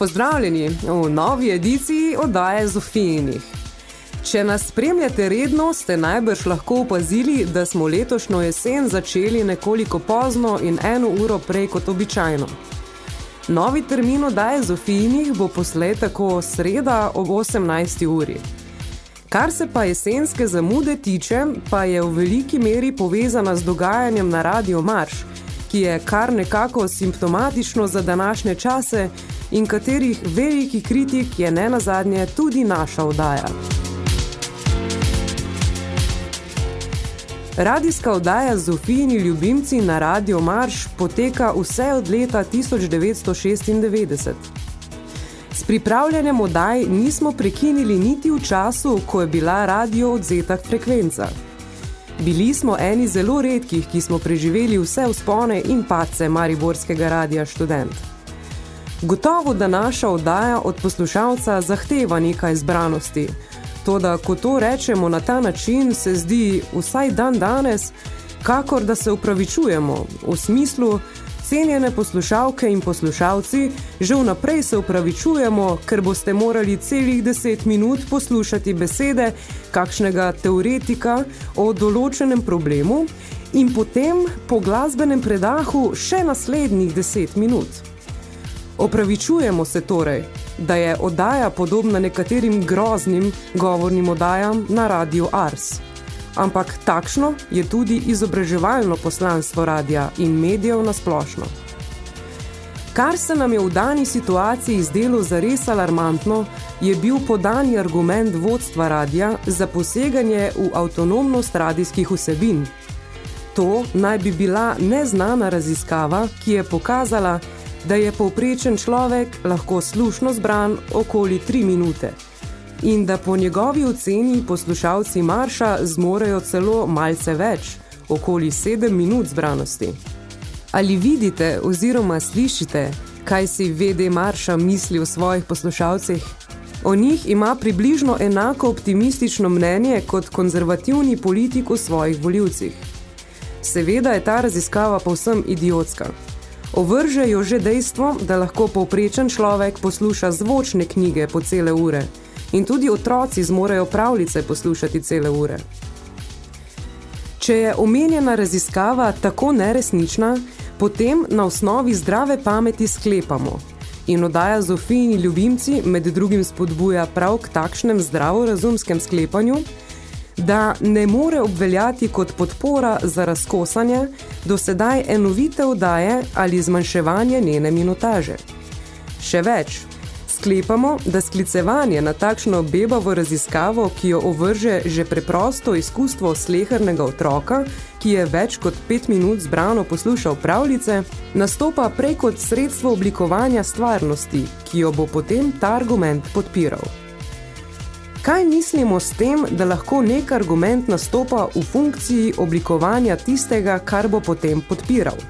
Pozdravljeni v novi ediciji oddaje Zofijinih. Če nas spremljate redno, ste najbrž lahko opazili, da smo letošnjo jesen začeli nekoliko pozno in eno uro prej kot običajno. Novi termin oddaje Zofijinih bo poslej tako sreda ob 18. uri. Kar se pa jesenske zamude tiče, pa je v veliki meri povezana z dogajanjem na Radio Marš, ki je kar nekako simptomatično za današnje čase in katerih veliki kritik je ne nazadnje tudi naša oddaja. Radijska oddaja Zofijini ljubimci na Radio Marš poteka vse od leta 1996. S pripravljanjem oddaj nismo prekinili niti v času, ko je bila radio odzeta frekvenca. Bili smo eni zelo redkih, ki smo preživeli vse vzpone in padce Mariborskega radija študent. Gotovo, da naša oddaja od poslušalca zahteva nekaj zbranosti, toda ko to rečemo na ta način, se zdi vsaj dan danes, kakor da se upravičujemo, v smislu, cenjene poslušalke in poslušalci, že vnaprej se upravičujemo, ker boste morali celih deset minut poslušati besede kakšnega teoretika o določenem problemu in potem po glasbenem predahu še naslednjih deset minut. Opravičujemo se torej, da je oddaja podobna nekaterim groznim govornim oddajam na Radio Ars. Ampak takšno je tudi izobraževalno poslanstvo radija in medijev na splošno. Kar se nam je v dani situaciji zdelo zares alarmantno, je bil podani argument vodstva radija za poseganje v avtonomnost radijskih vsebin. To naj bi bila neznana raziskava, ki je pokazala, da je povprečen človek lahko slušno zbran okoli tri minute in da po njegovi oceni poslušalci Marša zmorejo celo malce več, okoli sedem minut zbranosti. Ali vidite oziroma slišite, kaj si VD Marša misli o svojih poslušalcih? O njih ima približno enako optimistično mnenje kot konzervativni politik o svojih voljivcih. Seveda je ta raziskava povsem idiotska. Ovrže jo že dejstvo, da lahko povprečen človek posluša zvočne knjige po cele ure in tudi otroci zmorejo pravljice poslušati cele ure. Če je omenjena raziskava tako neresnična, potem na osnovi zdrave pameti sklepamo in oddaja Zofijini ljubimci med drugim spodbuja prav k takšnem zdravorazumskem sklepanju, da ne more obveljati kot podpora za razkosanje do sedaj enovite oddaje ali zmanjševanje njene minutaže. Še več, sklepamo, da sklicevanje na takšno bebavo raziskavo, ki jo ovrže že preprosto izkustvo slehernega otroka, ki je več kot pet minut zbrano poslušal pravljice, nastopa prej kot sredstvo oblikovanja stvarnosti, ki jo bo potem ta argument podpiral. Kaj mislimo s tem, da lahko nek argument nastopa v funkciji oblikovanja tistega, kar bo potem podpiral?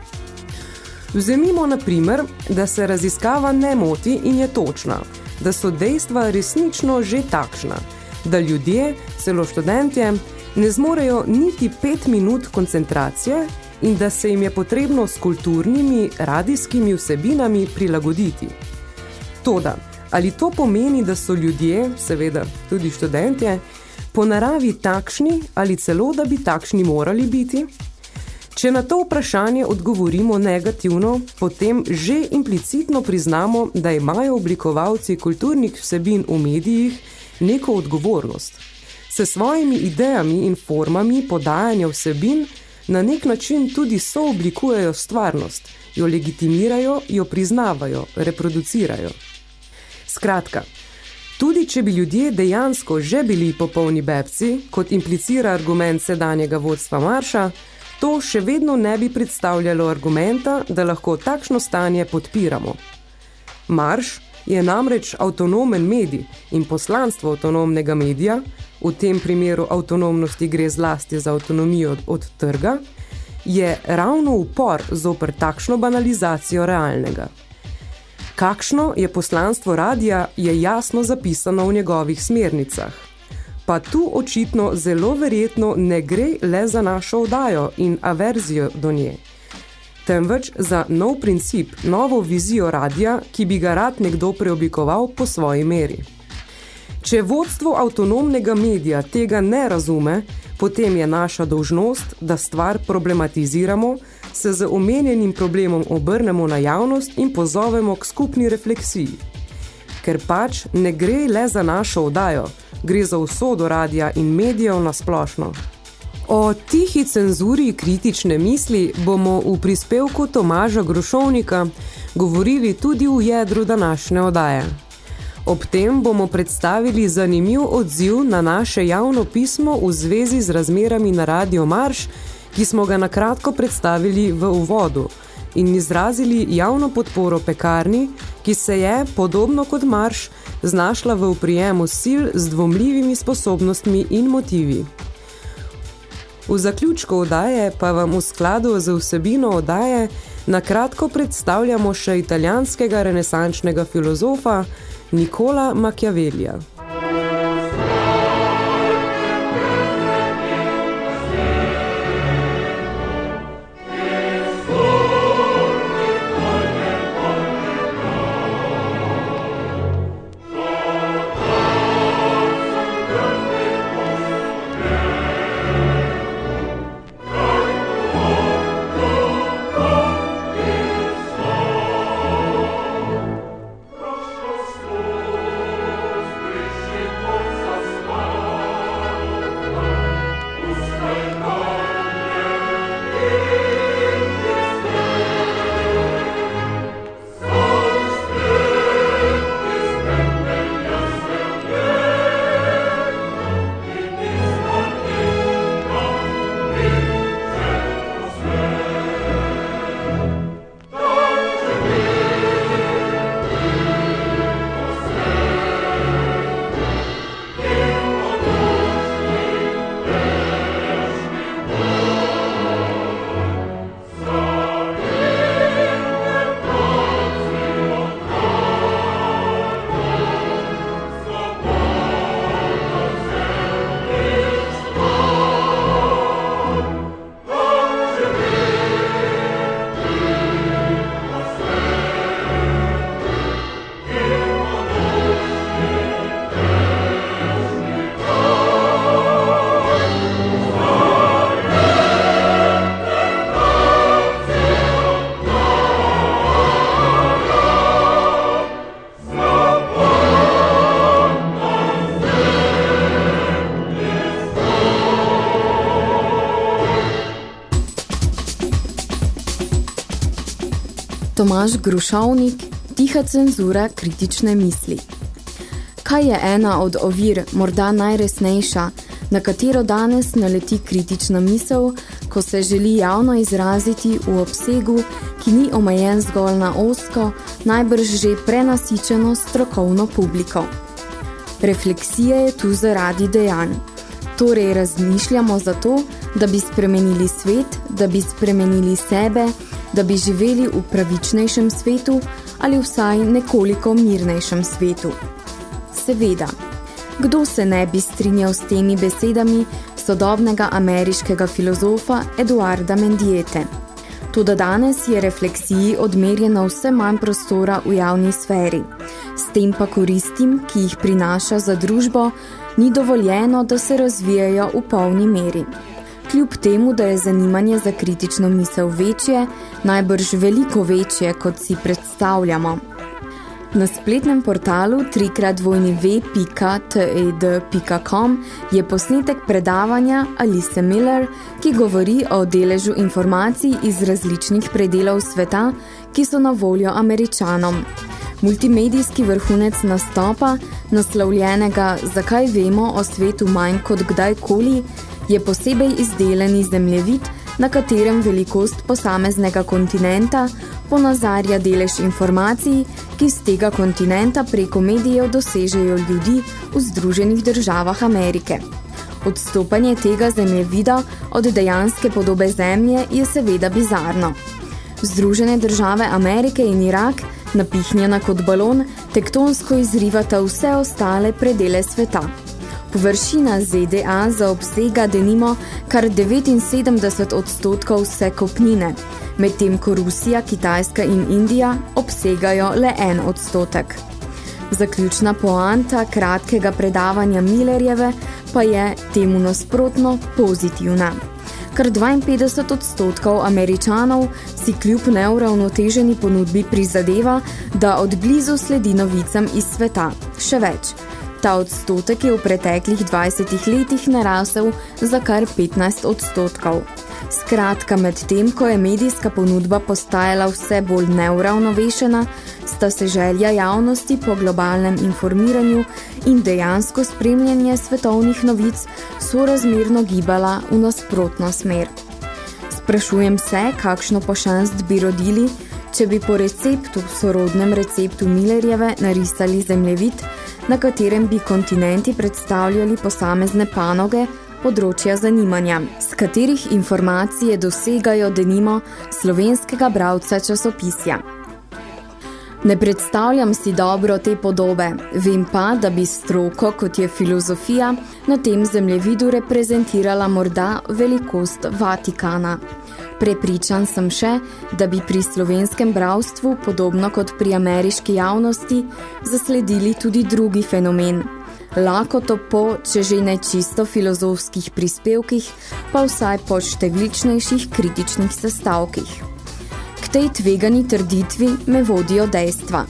Vzemimo na primer, da se raziskava ne moti in je točna, da so dejstva resnično že takšna, da ljudje, celo študentje, ne zmorejo niti pet minut koncentracije in da se jim je potrebno s kulturnimi, radijskimi vsebinami prilagoditi. Toda, Ali to pomeni, da so ljudje, seveda tudi študentje, po naravi takšni ali celo, da bi takšni morali biti? Če na to vprašanje odgovorimo negativno, potem že implicitno priznamo, da imajo oblikovalci kulturnih vsebin v medijih neko odgovornost. Se svojimi idejami in formami podajanja vsebin na nek način tudi sooblikujejo stvarnost, jo legitimirajo, jo priznavajo, reproducirajo. Skratka, tudi če bi ljudje dejansko že bili popolni bebci, kot implicira argument sedanjega vodstva Marša, to še vedno ne bi predstavljalo argumenta, da lahko takšno stanje podpiramo. Marš, je namreč avtonomen medij in poslanstvo avtonomnega medija, v tem primeru avtonomnosti gre zlasti za avtonomijo od, od trga, je ravno upor zoper takšno banalizacijo realnega. Kakšno je poslanstvo radija, je jasno zapisano v njegovih smernicah. Pa tu očitno zelo verjetno ne gre le za našo vdajo in averzijo do nje, temveč za nov princip, novo vizijo radija, ki bi ga rad nekdo preoblikoval po svoji meri. Če vodstvo avtonomnega medija tega ne razume, potem je naša dolžnost, da stvar problematiziramo, se z omenjenim problemom obrnemo na javnost in pozovemo k skupni refleksiji. Ker pač ne gre le za našo odajo, gre za usodo radija in medijev na splošno. O tihi cenzuri kritične misli bomo v prispevku Tomaža Grošovnika govorili tudi v jedru današnje odaje. Ob tem bomo predstavili zanimiv odziv na naše javno pismo v zvezi z razmerami na Radio Marš, ki smo ga nakratko predstavili v uvodu in izrazili javno podporo pekarni, ki se je, podobno kot Marš, znašla v uprijemu sil z dvomljivimi sposobnostmi in motivi. V zaključku odaje pa vam v skladu z vsebino odaje nakratko predstavljamo še italijanskega renesančnega filozofa Nikola Machiavellija. Tomaž Grušovnik, tiha cenzura kritične misli. Kaj je ena od ovir, morda najresnejša, na katero danes naleti kritična misel, ko se želi javno izraziti v obsegu, ki ni omejen zgolj na osko, najbrž že prenasičeno strokovno publiko. Refleksija je tu zaradi dejanj. Torej razmišljamo zato, da bi spremenili svet, da bi spremenili sebe, da bi živeli v pravičnejšem svetu ali vsaj nekoliko mirnejšem svetu. Seveda, kdo se ne bi strinjal s temi besedami sodobnega ameriškega filozofa Eduarda Mendiete? Toda danes je refleksiji odmerjeno vse manj prostora v javni sferi. S tem pa koristim, ki jih prinaša za družbo, ni dovoljeno, da se razvijajo v polni meri. Kljub temu, da je zanimanje za kritično misel večje, najbrž veliko večje, kot si predstavljamo. Na spletnem portalu 3x2v.ted.com je posnetek predavanja Alice Miller, ki govori o deležu informacij iz različnih predelov sveta, ki so na voljo američanom. Multimedijski vrhunec nastopa, naslovljenega Zakaj vemo o svetu manj kot kdajkoli, je posebej izdelani zemljevid, na katerem velikost posameznega kontinenta ponazarja delež informacij, ki z tega kontinenta preko medijev dosežejo ljudi v Združenih državah Amerike. Odstopanje tega zemljevida od dejanske podobe zemlje je seveda bizarno. Združene države Amerike in Irak, napihnjena kot balon, tektonsko izrivata vse ostale predele sveta. Površina ZDA zaobsega denimo kar 79 odstotkov vse kopnine, medtem ko Rusija, Kitajska in Indija obsegajo le en odstotek. Zaključna poanta kratkega predavanja Millerjeve pa je temu nasprotno pozitivna. Kar 52 odstotkov američanov si kljub neuravnoteženi ponudbi prizadeva, da od blizu sledi novicam iz sveta. Še več, ta odstotek je v preteklih 20 letih narasel za kar 15 odstotkov. Skratka, med tem, ko je medijska ponudba postajala vse bolj neuravnovešena, sta se želja javnosti po globalnem informiranju in dejansko spremljanje svetovnih novic sorazmerno gibala v nasprotno smer. Sprašujem se, kakšno pošanst bi rodili, če bi po receptu, sorodnem receptu Millerjeve, narisali zemljevid, na katerem bi kontinenti predstavljali posamezne panoge, področja zanimanja, z katerih informacije dosegajo denimo slovenskega bravca časopisja. Ne predstavljam si dobro te podobe, vem pa, da bi stroko, kot je filozofija, na tem zemljevidu reprezentirala morda velikost Vatikana. Prepričan sem še, da bi pri slovenskem bravstvu, podobno kot pri ameriški javnosti, zasledili tudi drugi fenomen. Lakoto po, če že ne čisto filozofskih prispevkih, pa vsaj po številčnejših kritičnih sestavkih tej tvegani trditvi me vodijo dejstva.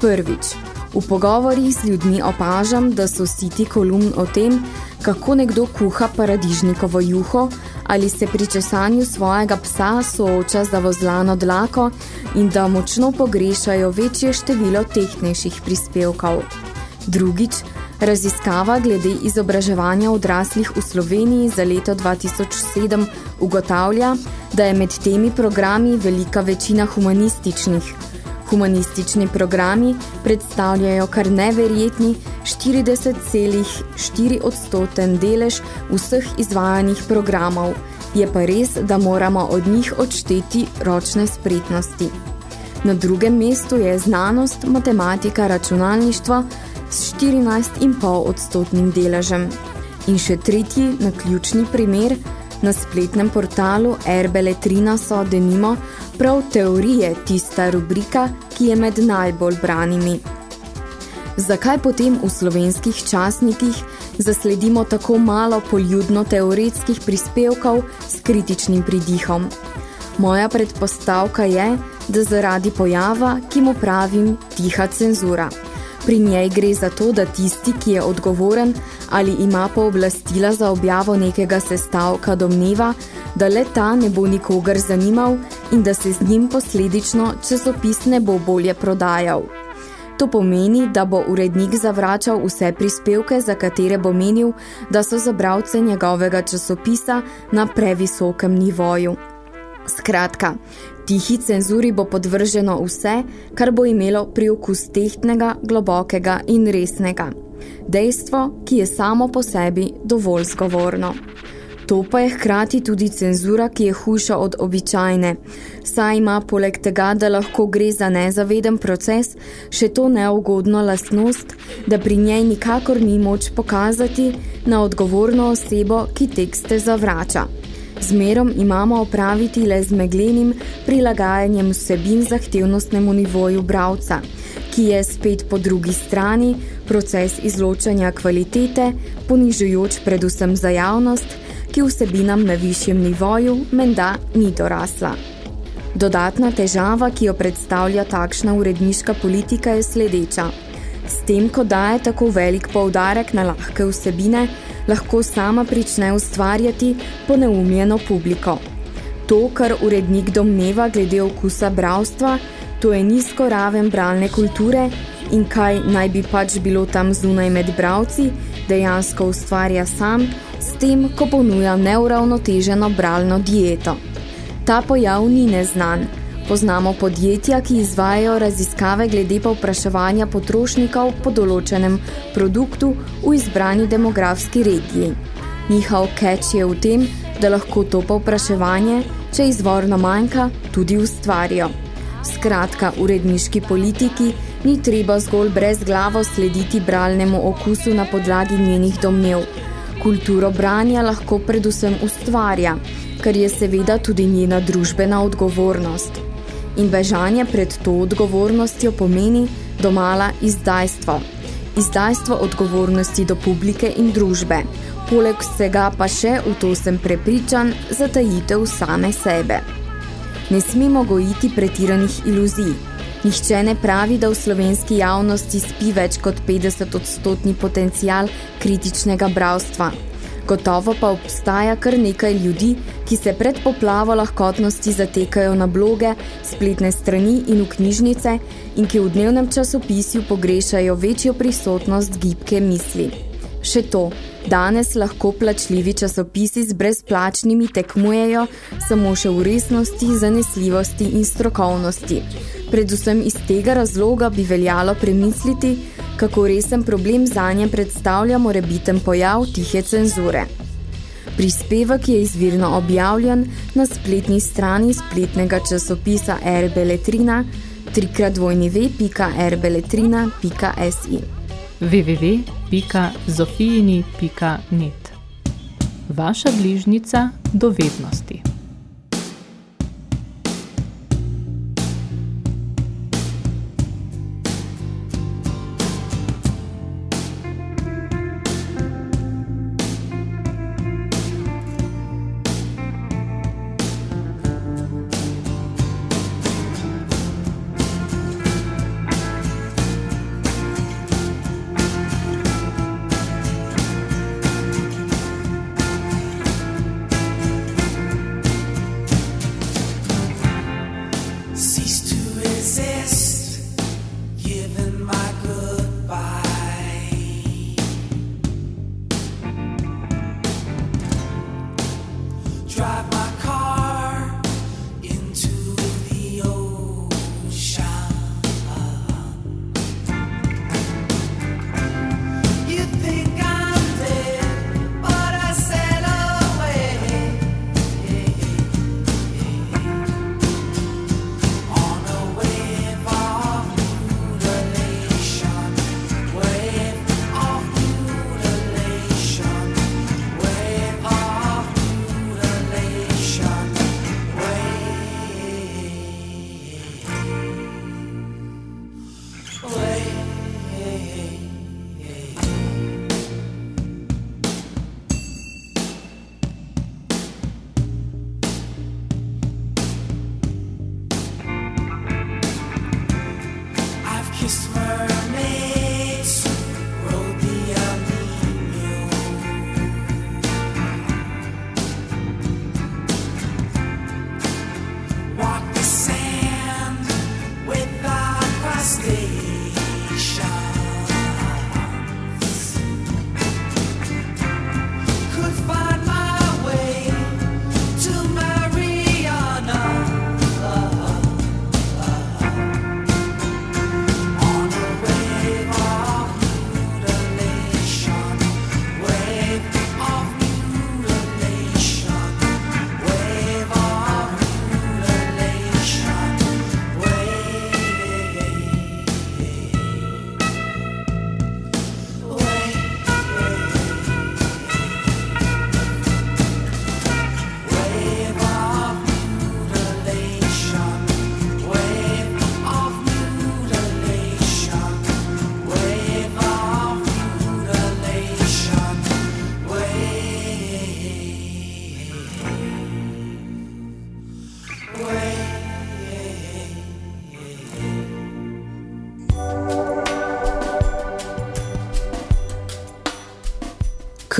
Prvič, v pogovorih z ljudmi opažam, da so siti kolumn o tem, kako nekdo kuha paradižnikovo juho ali se pri česanju svojega psa sooča za vozlano dlako in da močno pogrešajo večje število tehnejših prispevkov. Drugič, Raziskava glede izobraževanja odraslih v Sloveniji za leto 2007 ugotavlja, da je med temi programi velika večina humanističnih. Humanistični programi predstavljajo kar neverjetni 40,4 odstoten delež vseh izvajanih programov. Je pa res, da moramo od njih odšteti ročne spretnosti. Na drugem mestu je znanost, matematika, računalništvo, s 14,5 odstotnim deležem. In še tretji, naključni primer, na spletnem portalu Erbeletrina so denimo prav teorije tista rubrika, ki je med najbolj branimi. Zakaj potem v slovenskih časnikih zasledimo tako malo poljudno-teoretskih prispevkov s kritičnim pridihom? Moja predpostavka je, da zaradi pojava, ki mu pravim tiha cenzura. Pri njej gre za to, da tisti, ki je odgovoren ali ima pooblastila za objavo nekega sestavka domneva, da le ta ne bo nikogar zanimal in da se z njim posledično časopis ne bo bolje prodajal. To pomeni, da bo urednik zavračal vse prispevke, za katere bo menil, da so za bravce njegovega časopisa na previsokem nivoju. Skratka, tihi cenzuri bo podvrženo vse, kar bo imelo priokus tehtnega, globokega in resnega. Dejstvo, ki je samo po sebi dovolj zgovorno. To pa je hkrati tudi cenzura, ki je hujša od običajne. Saj ima poleg tega, da lahko gre za nezaveden proces, še to neugodno lastnost, da pri njej nikakor ni moč pokazati na odgovorno osebo, ki tekste zavrača. Zmerom imamo opraviti le z meglenim prilagajanjem vsebin zahtevnostnemu nivoju bravca, ki je spet po drugi strani proces izločanja kvalitete, ponižujoč predvsem za javnost, ki vsebinam na višjem nivoju menda ni dorasla. Dodatna težava, ki jo predstavlja takšna uredniška politika, je sledeča. S tem, ko daje tako velik poudarek na lahke vsebine, lahko sama prične ustvarjati poneumljeno publiko. To, kar urednik domneva glede okusa bravstva, to je nizko raven bralne kulture in kaj naj bi pač bilo tam zunaj med bravci, dejansko ustvarja sam, s tem, ko ponuja neuravnoteženo bralno dieto. Ta pojav ni neznan. Poznamo podjetja, ki izvajajo raziskave glede pa vpraševanja potrošnikov po določenem produktu v izbrani demografski regiji. Njihov catch je v tem, da lahko to povpraševanje, če izvorno manjka, tudi ustvarijo. Skratka, uredniški politiki ni treba zgolj brez glavo slediti bralnemu okusu na podlagi njenih domnev. Kulturo branja lahko predvsem ustvarja, kar je seveda tudi njena družbena odgovornost. In bežanje pred to odgovornostjo pomeni domala izdajstvo. Izdajstvo odgovornosti do publike in družbe. Poleg vsega pa še, v to sem prepričan, zatajitev same sebe. Ne smemo gojiti pretiranih iluzij. Nihče ne pravi, da v slovenski javnosti spi več kot 50 odstotni potencial kritičnega bravstva. Gotovo pa obstaja kar nekaj ljudi, ki se pred poplavo lahkotnosti zatekajo na bloge, spletne strani in v knjižnice in ki v dnevnem časopisju pogrešajo večjo prisotnost gibke misli. Še to, Danes lahko plačljivi časopisi z brezplačnimi tekmujejo samo še v resnosti, zanesljivosti in strokovnosti. Predvsem iz tega razloga bi veljalo premisliti, kako resen problem zanje predstavlja morebiten pojav tihe cenzure. Prispevek je izvirno objavljen na spletni strani spletnega časopisa rbeletrina www.rbeletrina.si www.zofijini.net Vaša bližnica do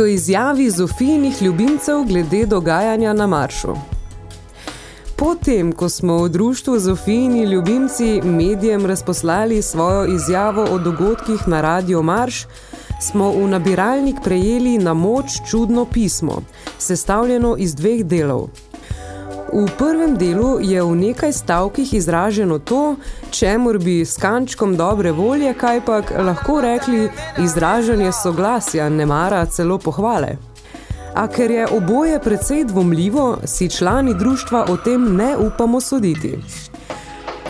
k izjavi Zofijnih ljubimcev glede dogajanja na maršu. Potem, ko smo v društvu Zofijini ljubimci medijem razposlali svojo izjavo o dogodkih na Radio Marš, smo v nabiralnik prejeli na moč čudno pismo, sestavljeno iz dveh delov. V prvem delu je v nekaj stavkih izraženo to, čemur bi s kančkom dobre volje kajpak lahko rekli izražanje soglasja, nemara celo pohvale. A ker je oboje precej dvomljivo, si člani društva o tem ne upamo soditi.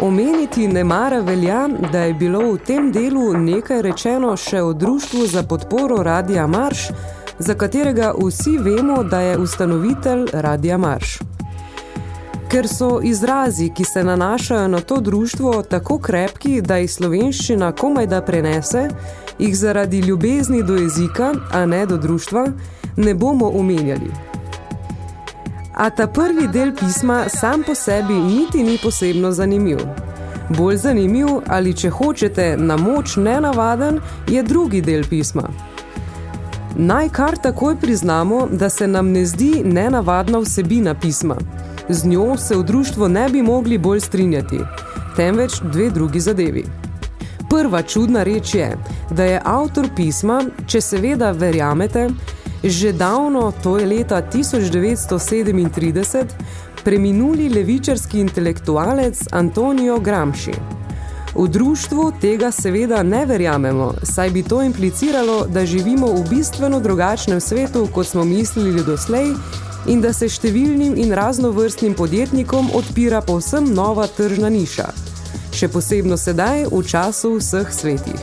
Omeniti nemara velja, da je bilo v tem delu nekaj rečeno še o društvu za podporo Radija Marš, za katerega vsi vemo, da je ustanovitelj Radija Marš. Ker so izrazi, ki se nanašajo na to društvo, tako krepki, da jih slovenščina komaj da prenese, jih zaradi ljubezni do jezika, a ne do društva, ne bomo omenjali. A ta prvi del pisma sam po sebi niti ni posebno zanimiv. Bolj zanimiv ali, če hočete, na moč nenavaden, je drugi del pisma. Naj kar takoj priznamo, da se nam ne zdi nenavadna vsebina pisma. Z njo se v društvo ne bi mogli bolj strinjati, temveč dve drugi zadevi. Prva čudna reč je, da je avtor pisma, če seveda verjamete, že davno, to je leta 1937, preminuli levičarski intelektualec Antonio Gramsci. V društvu tega seveda ne verjamemo, saj bi to impliciralo, da živimo v bistveno drugačnem svetu, kot smo mislili doslej, in da se številnim in raznovrstnim podjetnikom odpira povsem nova tržna niša, še posebno sedaj v času vseh svetih.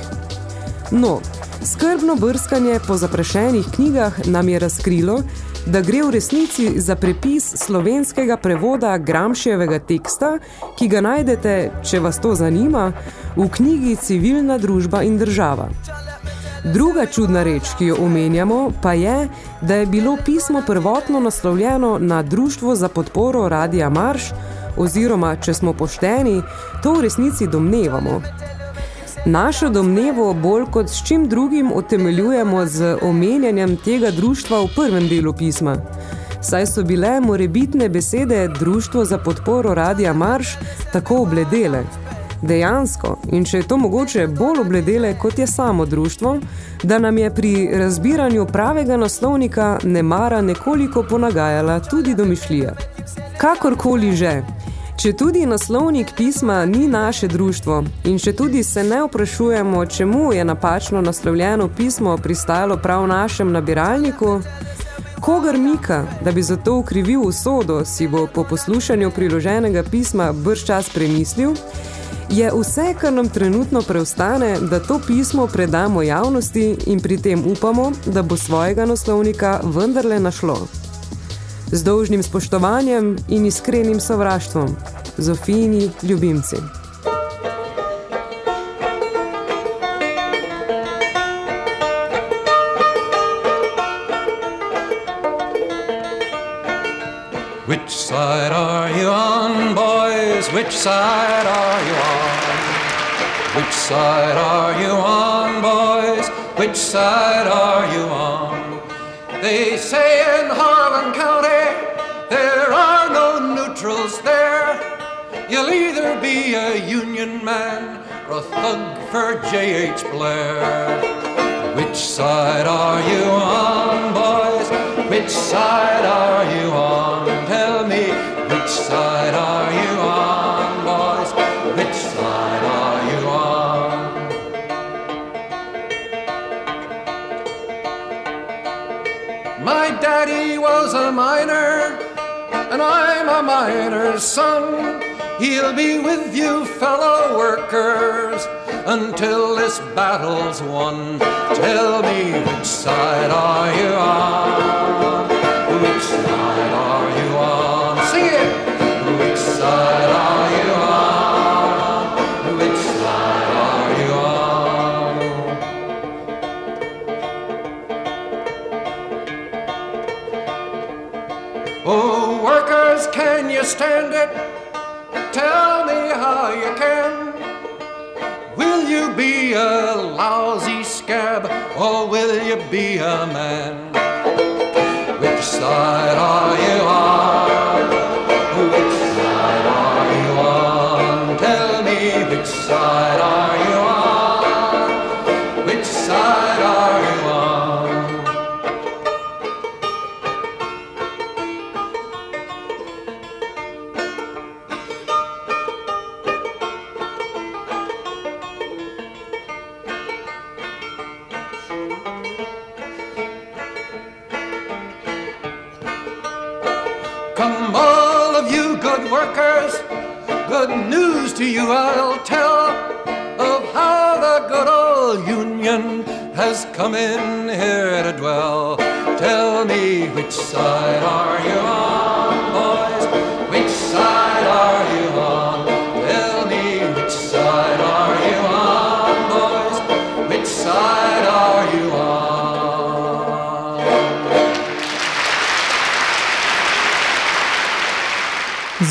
No, skrbno brskanje po zaprašenih knjigah nam je razkrilo, da gre v resnici za prepis slovenskega prevoda Gramšjevega teksta, ki ga najdete, če vas to zanima, v knjigi Civilna družba in država. Druga čudna reč, ki jo omenjamo, pa je, da je bilo pismo prvotno naslovljeno na Društvo za podporo Radija Marš, oziroma, če smo pošteni, to v resnici domnevamo. Našo domnevo bolj kot s čim drugim utemeljujemo z omenjanjem tega društva v prvem delu pisma. Saj so bile morebitne besede Društvo za podporo Radija Marš tako obledele, dejansko, in če je to mogoče bolj obledele, kot je samo društvo, da nam je pri razbiranju pravega naslovnika nemara nekoliko ponagajala tudi domišljija. Kakorkoli že, če tudi naslovnik pisma ni naše društvo in če tudi se ne vprašujemo, čemu je napačno naslovljeno pismo pristalo prav našem nabiralniku, Kogar Mika, da bi zato ukrivil usodo, si bo po poslušanju priloženega pisma brž čas premislil, je vse, kar nam trenutno preostane, da to pismo predamo javnosti in pri tem upamo, da bo svojega naslovnika vendarle našlo. Z dolžnim spoštovanjem in iskrenim sovraštvom. Zofini ljubimci. Which side are you on, Which side are you on? Which side are you on, boys? Which side are you on? They say in Harlan County there are no neutrals there. You'll either be a Union man or a thug for J.H. Blair. Which side are you on, miner's son. He'll be with you, fellow workers, until this battle's won. Tell me, which side are you on? Can you stand it? Tell me how you can. Will you be a lousy scab or will you be a man? Which side are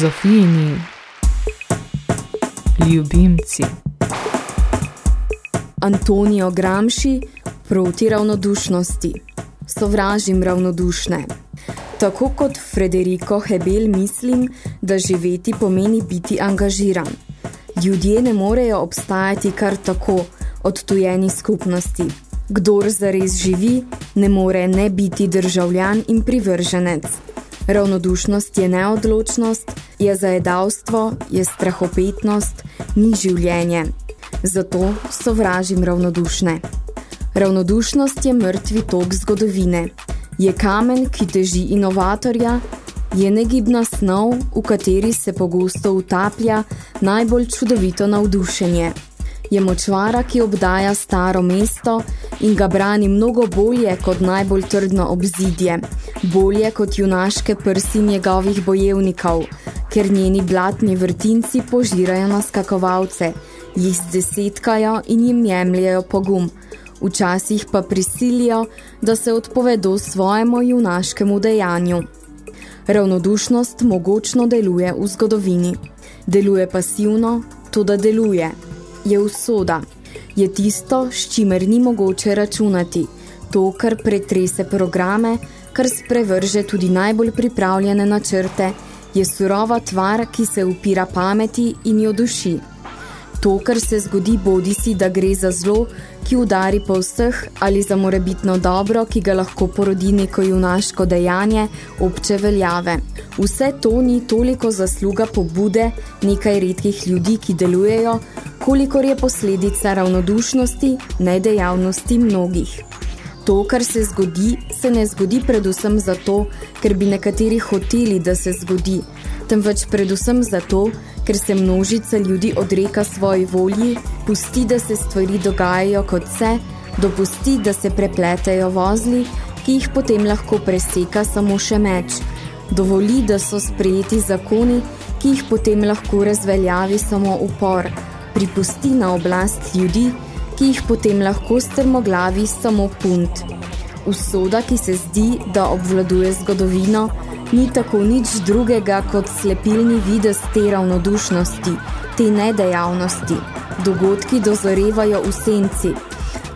Zofijini ljubimci. Antonijo Gramši proti ravnodušnosti. Sovražim ravnodušne. Tako kot Frederico Hebel mislim, da živeti pomeni biti angažiran. Ljudje ne morejo obstajati kar tako odtujeni skupnosti. Kdor zares živi, ne more ne biti državljan in privrženec. Ravnodušnost je neodločnost, je zajedavstvo, je strahopetnost, ni življenje. Zato sovražim ravnodušne. Ravnodušnost je mrtvi tok zgodovine. Je kamen, ki teži inovatorja, je negibna snov, v kateri se pogosto utaplja najbolj čudovito navdušenje. Je močvara, ki obdaja staro mesto in ga brani mnogo bolje kot najbolj trdno obzidje, bolje kot junaške prsi njegovih bojevnikov, ker njeni blatni vrtinci požirajo na skakovalce, jih zdesetkajo in jim jemljajo pogum, včasih pa prisilijo, da se odpovedo svojemu junaškemu dejanju. Ravnodušnost mogočno deluje v zgodovini. Deluje pasivno, to da deluje. Je usoda. Je tisto, s čimer ni mogoče računati. To, kar pretrese programe, kar sprevrže tudi najbolj pripravljene načrte, je surova tvar, ki se upira pameti in jo duši. To, kar se zgodi bodi si, da gre za zlo, ki udari po vseh, ali za morebitno dobro, ki ga lahko porodi neko junaško dejanje, obče veljave. Vse to ni toliko zasluga pobude nekaj redkih ljudi, ki delujejo, kolikor je posledica ravnodušnosti, nedejavnosti mnogih. To, kar se zgodi, se ne zgodi predvsem zato, ker bi nekateri hoteli, da se zgodi, temveč predvsem zato, ker se množica ljudi odreka svoji volji, pusti, da se stvari dogajajo kot se, dopusti, da se prepletajo vozli, ki jih potem lahko preseka samo še meč, dovoli, da so sprejeti zakoni, ki jih potem lahko razveljavi samo upor, pripusti na oblast ljudi, ki jih potem lahko strmoglavi samo punt. Usoda, ki se zdi, da obvladuje zgodovino, ni tako nič drugega kot slepilni videz te ravnodušnosti, te nedejavnosti. Dogodki dozorevajo v senci.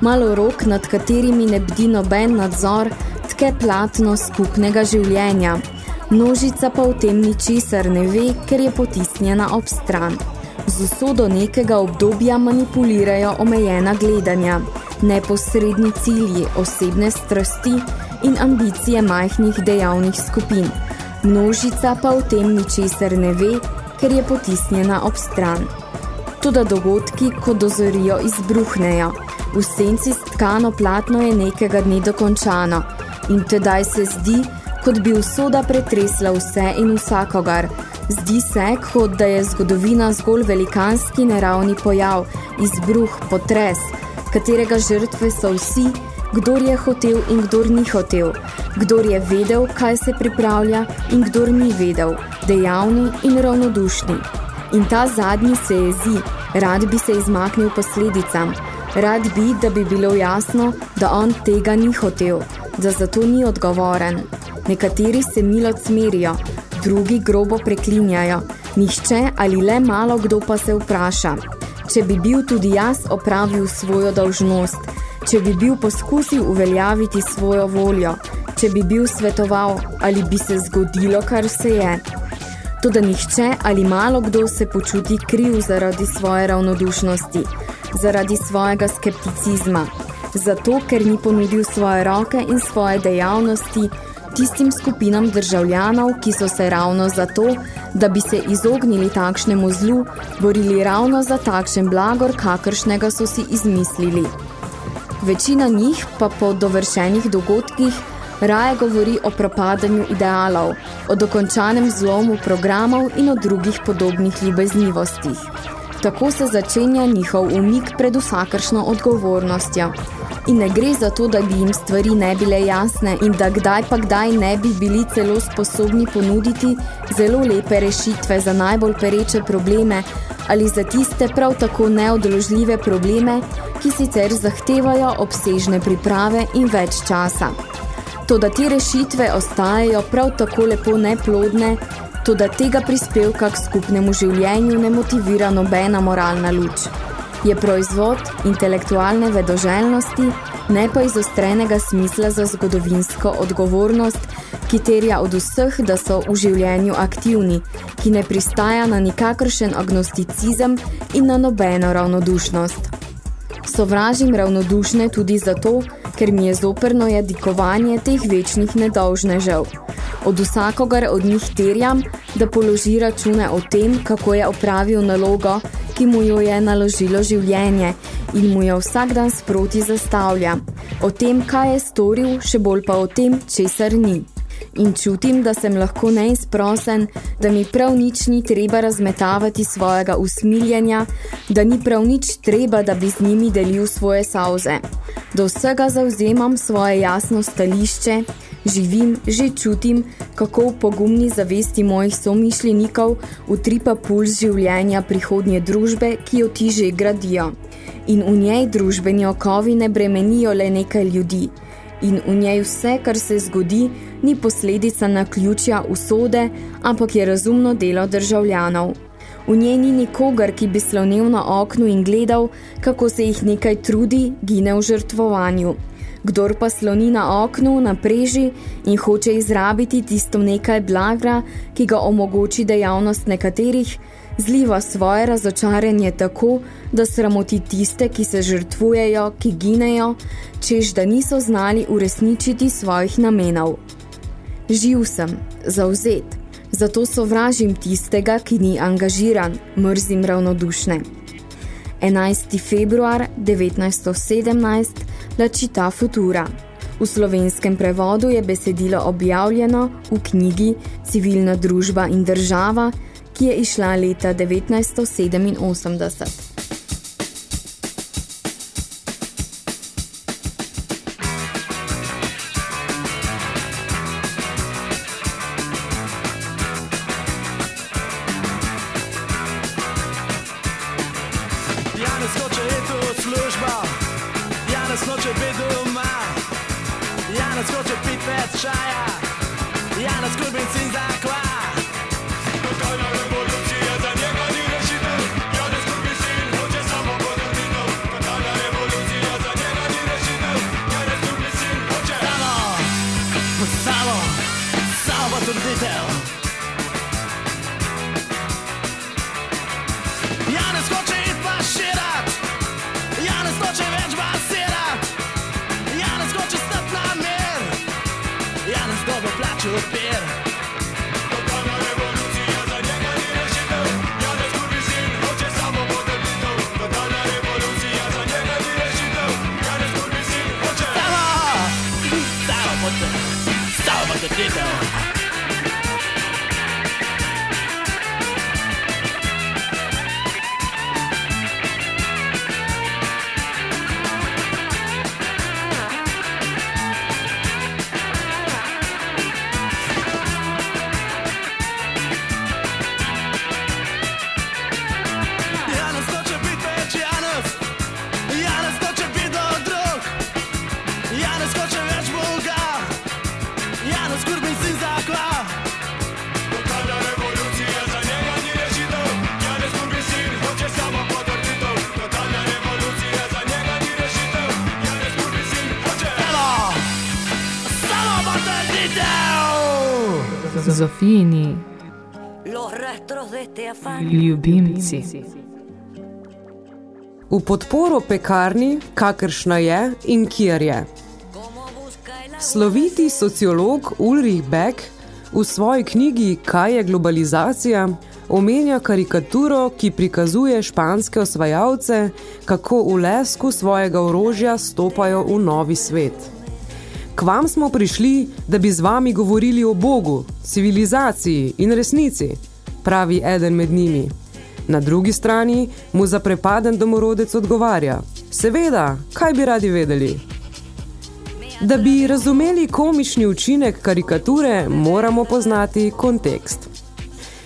Malo rok, nad katerimi ne bdi noben nadzor, tke platno skupnega življenja. Množica pa v tem ničesar ne ve, ker je potisnjena ob stran. Z usodo nekega obdobja manipulirajo omejena gledanja, neposredni cilji, osebne strasti in ambicije majhnih dejavnih skupin. Množica pa v tem ničesar ne ve, ker je potisnjena ob stran. Toda dogodki, ko dozorijo, izbruhnejo. V senci stkano platno je nekega dne dokončano in tedaj se zdi, kot bi usoda pretresla vse in vsakogar. Zdi se, kot da je zgodovina zgolj velikanski naravni pojav, izbruh, potres, katerega žrtve so vsi, kdor je hotel in kdor ni hotel, kdor je vedel, kaj se pripravlja in kdor ni vedel, dejavni in ravnodušni. In ta zadnji se jezi, rad bi se izmaknil posledicam, rad bi, da bi bilo jasno, da on tega ni hotel, da zato ni odgovoren. Nekateri se milo cmerijo, drugi grobo preklinjajo, nihče ali le malo kdo pa se vpraša. Če bi bil tudi jaz opravil svojo dolžnost, če bi bil poskusil uveljaviti svojo voljo, če bi bil svetoval, ali bi se zgodilo, kar se je. Toda nihče ali malo kdo se počuti kriv zaradi svoje ravnodušnosti, zaradi svojega skepticizma, zato, ker ni ponudil svoje roke in svoje dejavnosti tistim skupinam državljanov, ki so se ravno zato, da bi se izognili takšnemu zlu, borili ravno za takšen blagor, kakršnega so si izmislili. Večina njih pa po dovršenih dogodkih Raje govori o propadanju idealov, o dokončanem zlomu programov in o drugih podobnih ljubeznivostih. Tako se začenja njihov umik pred vsakršno odgovornostjo. In ne gre za to, da bi jim stvari ne bile jasne in da kdaj pa kdaj ne bi bili celo sposobni ponuditi zelo lepe rešitve za najbolj pereče probleme ali za tiste prav tako neodložljive probleme, ki sicer zahtevajo obsežne priprave in več časa. To, da te rešitve ostajajo prav tako lepo neplodne, to, da tega prispevka k skupnemu življenju ne motivira nobena moralna luč je proizvod intelektualne vedoželjnosti, ne pa izostrenega smisla za zgodovinsko odgovornost, ki terja od vseh, da so v življenju aktivni, ki ne pristaja na nikakršen agnosticizem in na nobeno ravnodušnost. Sovražim ravnodušne tudi zato, ker mi je zoprno jadikovanje teh večnih nedolžnežev. Od vsakogar od njih terjam, da položi račune o tem, kako je opravil nalogo, ki mu jo je naložilo življenje in mu jo vsak dan sproti zastavlja. O tem, kaj je storil, še bolj pa o tem, česar ni. In čutim, da sem lahko neizprosen, da mi prav nič ni treba razmetavati svojega usmiljenja, da ni prav nič treba, da bi z njimi delil svoje sauze. Do vsega zauzemam svoje jasno stališče, živim, že čutim, kako v pogumni zavesti mojih somišljenikov utripa puls življenja prihodnje družbe, ki jo ti že gradijo. In v njej družbeni okovi ne bremenijo le nekaj ljudi. In v njej vse, kar se zgodi, ni posledica na ključja usode, ampak je razumno delo državljanov. V njej ni nikogar, ki bi slonil na oknu in gledal, kako se jih nekaj trudi, gine v žrtvovanju. Kdor pa sloni na oknu, na preži in hoče izrabiti tisto nekaj blagra, ki ga omogoči dejavnost nekaterih, zliva svoje razočaranje tako, da sramoti tiste, ki se žrtvujejo, ki ginejo, čež da niso znali uresničiti svojih namenov. Živ sem, zauzet, zato sovražim tistega, ki ni angažiran, mrzim ravnodušne. 11. februar 1917 La Città Futura. V slovenskem prevodu je besedilo objavljeno v knjigi Civilna družba in država, ki je išla leta 1987. Zofijini V podporo pekarni, kakršna je in kjer je. Sloviti sociolog Ulrich Beck v svoji knjigi Kaj je globalizacija omenja karikaturo, ki prikazuje španske osvajalce, kako v lesku svojega orožja stopajo v novi svet. K vam smo prišli, da bi z vami govorili o Bogu, civilizaciji in resnici, pravi eden med njimi. Na drugi strani mu zaprepaden domorodec odgovarja, seveda, kaj bi radi vedeli? Da bi razumeli komični učinek karikature, moramo poznati kontekst.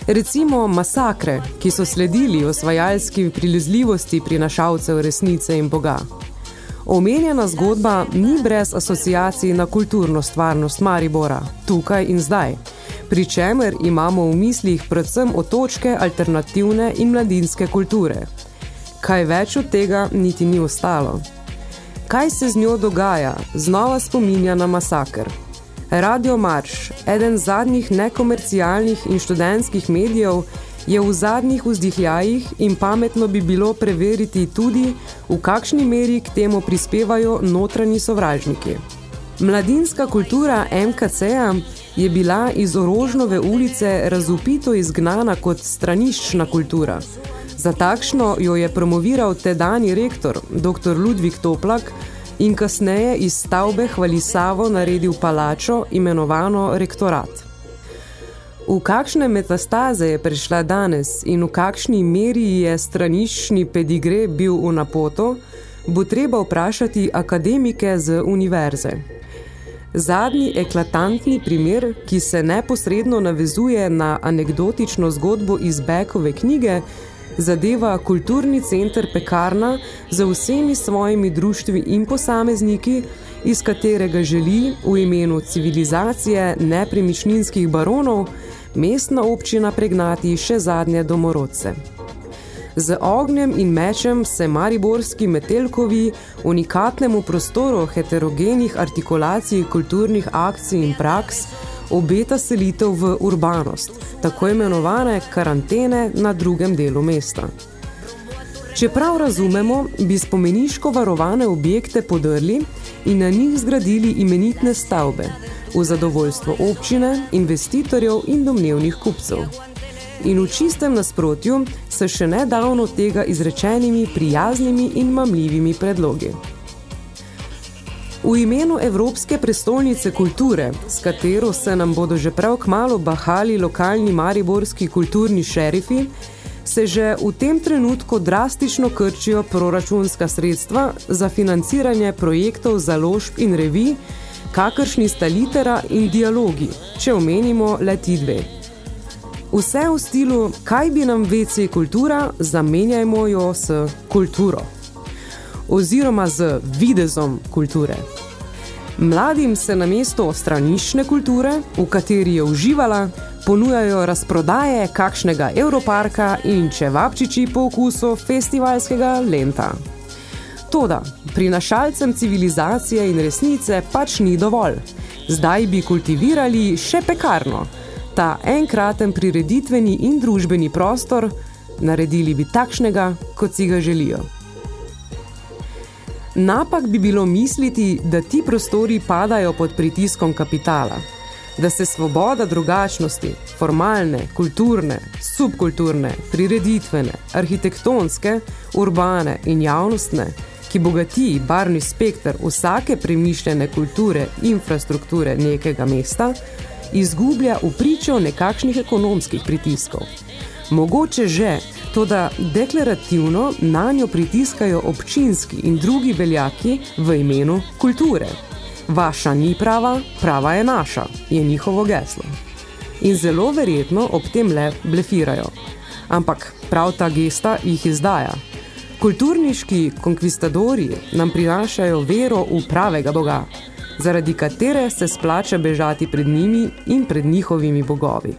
Recimo masakre, ki so sledili osvajalski prilizljivosti prinašalcev resnice in Boga. Omenjena zgodba ni brez asociacij na kulturno stvarnost Maribora, tukaj in zdaj, pri čemer imamo v mislih predvsem otočke alternativne in mladinske kulture. Kaj več od tega niti ni ostalo. Kaj se z njo dogaja, znova spominja na masakr. Radio Marš, eden zadnjih nekomercialnih in študentskih medijev, je v zadnjih vzdihljajih in pametno bi bilo preveriti tudi, v kakšni meri k temu prispevajo notranji sovražniki. Mladinska kultura MKC-a je bila iz Orožnove ulice razupito izgnana kot straniščna kultura. Za takšno jo je promoviral tedani rektor, dr. Ludvik Toplak, in kasneje iz stavbe Hvalisavo naredil palačo, imenovano rektorat. V kakšne metastaze je prišla danes in v kakšni meri je straniščni pedigre bil v napoto, bo treba vprašati akademike z univerze. Zadnji eklatantni primer, ki se neposredno navezuje na anekdotično zgodbo iz Bekove knjige, zadeva kulturni center Pekarna za vsemi svojimi društvi in posamezniki, iz katerega želi v imenu civilizacije nepremičninskih baronov mestna občina pregnati še zadnje domorodce. Z ognjem in mečem se mariborski metelkovi unikatnemu prostoru heterogenih artikulacij kulturnih akcij in praks obeta selitev v urbanost, tako imenovane karantene na drugem delu mesta. Čeprav razumemo, bi spomeniško varovane objekte podrli in na njih zgradili imenitne stavbe v zadovoljstvo občine, investitorjev in domnevnih kupcev. In v čistem nasprotju se še nedavno tega izrečenimi prijaznimi in mamljivimi predlogi. V imenu Evropske prestolnice kulture, s katero se nam bodo že prav kmalo bahali lokalni mariborski kulturni šerifi, se že v tem trenutku drastično krčijo proračunska sredstva za financiranje projektov založb in revij, kakršni sta litera in dialogi, če omenimo le ti dve. Vse v stilu, kaj bi nam veci kultura, zamenjajmo jo s kulturo oziroma z videzom kulture. Mladim se na mesto stranišne kulture, v kateri je uživala, ponujajo razprodaje kakšnega Europarka in čevapčiči po okusu festivalskega lenta. Toda, prinašalcem civilizacije in resnice pač ni dovolj. Zdaj bi kultivirali še pekarno, ta enkraten prireditveni in družbeni prostor, naredili bi takšnega, kot si ga želijo. Napak bi bilo misliti, da ti prostori padajo pod pritiskom kapitala, da se svoboda drugačnosti, formalne, kulturne, subkulturne, prireditvene, arhitektonske, urbane in javnostne, ki bogati barni spektr vsake premišljene kulture, infrastrukture nekega mesta, izgublja v pričo nekakšnih ekonomskih pritiskov. Mogoče že, toda deklarativno na njo pritiskajo občinski in drugi veljaki v imenu kulture. Vaša ni prava, prava je naša, je njihovo geslo. In zelo verjetno ob tem le blefirajo. Ampak prav ta gesta jih izdaja. Kulturniški konkvistadori nam prinašajo vero v pravega Boga, zaradi katere se splača bežati pred njimi in pred njihovimi bogovi.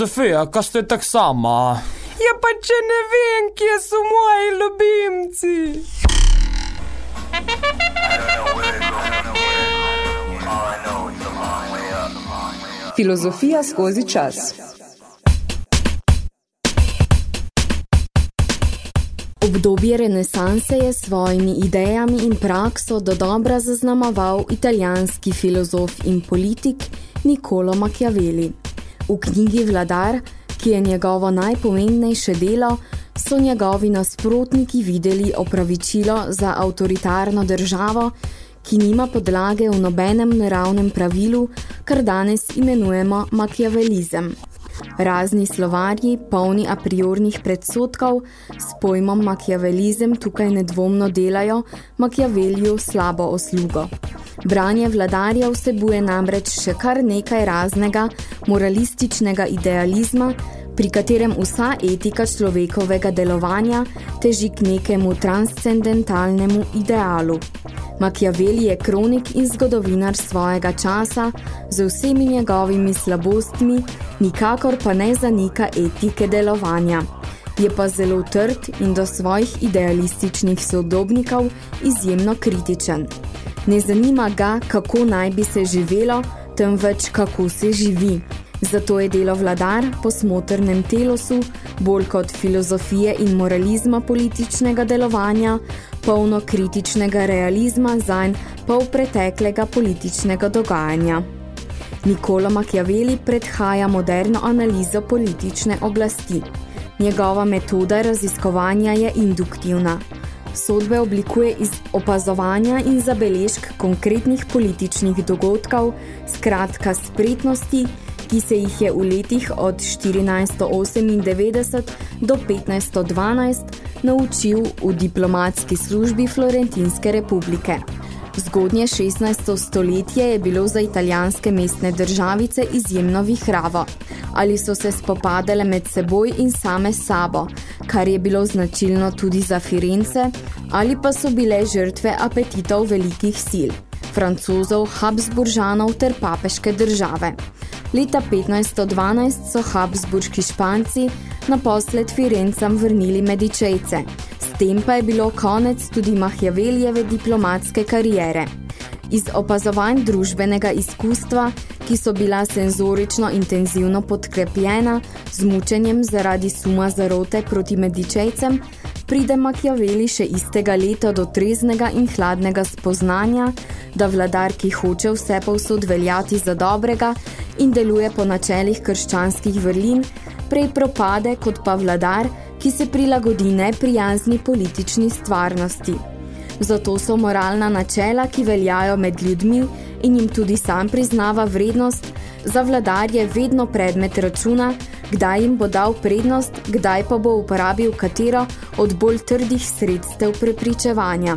Čuj, Zofija, kaj ste tak sama? Ja pa če ne vem, kje so moji ljubimci. Filozofija skozi čas. Obdobje renesanse je s svojimi idejami in prakso do dobra zaznamoval italijanski filozof in politik Niccolo Machiavelli. V knjigi Vladar, ki je njegovo najpomembnejše delo, so njegovi nasprotniki videli opravičilo za avtoritarno državo, ki nima podlage v nobenem naravnem pravilu, kar danes imenujemo makiavelizem. Razni slovarji, polni a priornih predsotkov, s pojmom makiavelizem tukaj nedvomno delajo Makiaveliju slabo oslugo. Branje vladarja vsebuje namreč še kar nekaj raznega moralističnega idealizma, pri katerem vsa etika človekovega delovanja teži k nekemu transcendentalnemu idealu. Machiavelli je kronik in zgodovinar svojega časa z vsemi njegovimi slabostmi, nikakor pa ne zanika etike delovanja. Je pa zelo trd in do svojih idealističnih sodobnikov izjemno kritičen. Ne zanima ga, kako naj bi se živelo, temveč kako se živi. Zato je delo vladar po smotrnem telosu, bolj kot filozofije in moralizma političnega delovanja, polno kritičnega realizma zanj pol preteklega političnega dogajanja. Niccolo Machiavelli predhaja moderno analizo politične oblasti. Njegova metoda raziskovanja je induktivna. Sodbe oblikuje iz opazovanja in zabeležk konkretnih političnih dogodkov, skratka spretnosti, ki se jih je v letih od 1498 do 1512 naučil v diplomatski službi Florentinske republike. Zgodnje 16. stoletje je bilo za italijanske mestne državice izjemno vihravo. Ali so se spopadale med seboj in same sabo, kar je bilo značilno tudi za Firence, ali pa so bile žrtve apetitov velikih sil, francozov, Habsburžanov ter papeške države. Leta 1512 so Habsburški španci naposled Firencam vrnili Medičejce, s tem pa je bilo konec tudi Machiavelijeve diplomatske kariere. Iz opazovanj družbenega izkustva, ki so bila senzorično intenzivno podkrepljena z mučenjem zaradi suma zarote proti Medičejcem, pride Machiavelli še istega leta do treznega in hladnega spoznanja, da vladar, ki hoče vse povsod veljati za dobrega in deluje po načelih krščanskih vrlin, prej propade kot pa vladar, ki se prilagodi neprijazni politični stvarnosti. Zato so moralna načela, ki veljajo med ljudmi in jim tudi sam priznava vrednost, za vladarje vedno predmet računa, kdaj jim bo dal prednost, kdaj pa bo uporabil katero od bolj trdih sredstev prepričevanja.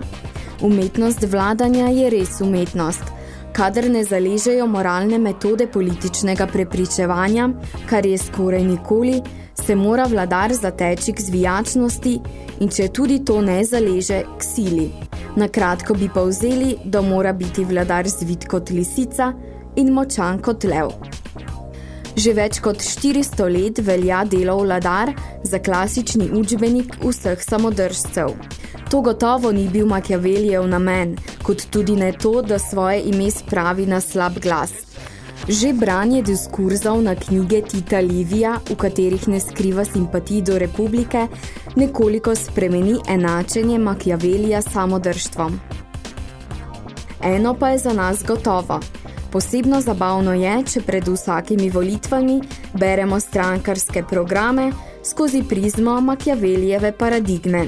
Umetnost vladanja je res umetnost. Kadar ne zaležejo moralne metode političnega prepričevanja, kar je skoraj nikoli, se mora vladar zateči k zvijačnosti in če tudi to ne zaleže, k sili. Nakratko bi pa vzeli, da mora biti vladar zvit kot lisica in močan kot lev. Že več kot 400 let velja delo vladar za klasični učbenik vseh samodržcev. To gotovo ni bil Machiavellijev namen, kot tudi ne to, da svoje ime spravi na slab glas. Že branje diskurzov na knjige Tita Livija, v katerih ne skriva simpatij do republike, nekoliko spremeni enačenje Machiavellija samodržstvom. Eno pa je za nas gotovo – Posebno zabavno je, če pred vsakimi volitvami beremo strankarske programe skozi prizmo Machiavelijeve paradigme.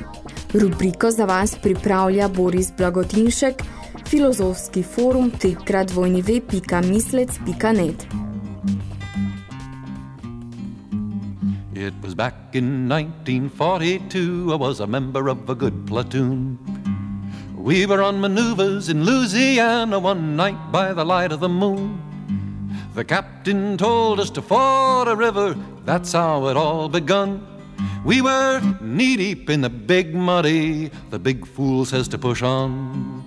Rubriko za vas pripravlja Boris Blagotinšek, filozofski forum trikratvojnive.mislec.net. It was back in 1942, I was a member of a good platoon. We were on maneuvers in Louisiana one night by the light of the moon. The captain told us to ford a river, that's how it all begun. We were knee deep in the big muddy, the big fool says to push on.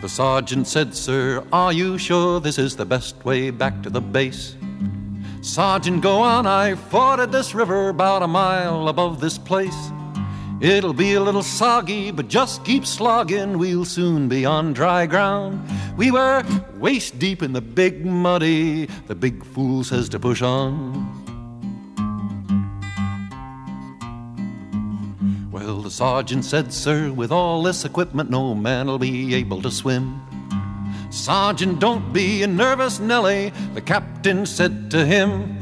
The sergeant said, Sir, are you sure this is the best way back to the base? Sergeant, go on, I forded this river about a mile above this place. It'll be a little soggy, but just keep slogging, we'll soon be on dry ground. We were waist deep in the big muddy, the big fool says to push on. Well, the sergeant said, Sir, with all this equipment, no man'll be able to swim. Sergeant, don't be a nervous Nelly, the captain said to him.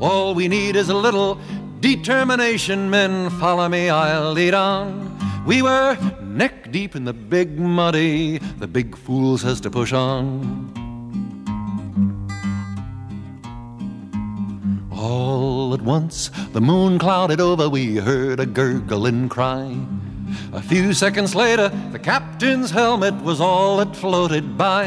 All we need is a little determination, men. Follow me, I'll lead on. We were neck deep in the big muddy, the big fool says to push on. All at once, the moon clouded over, we heard a gurgling cry. A few seconds later, the captain's helmet was all that floated by.